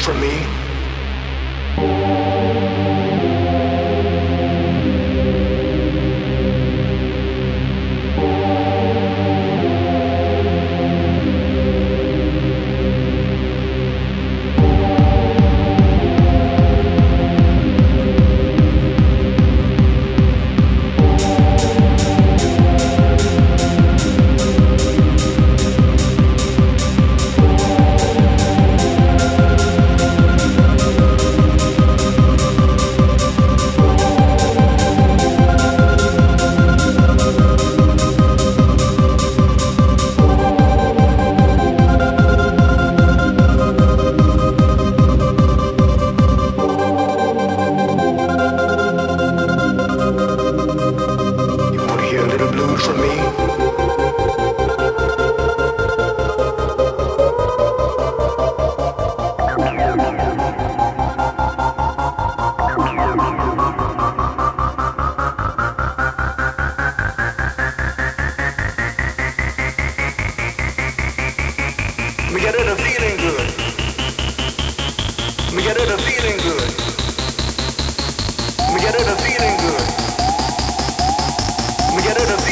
For me? We get rid of feeling good. We get rid of feeling good. We get of feeling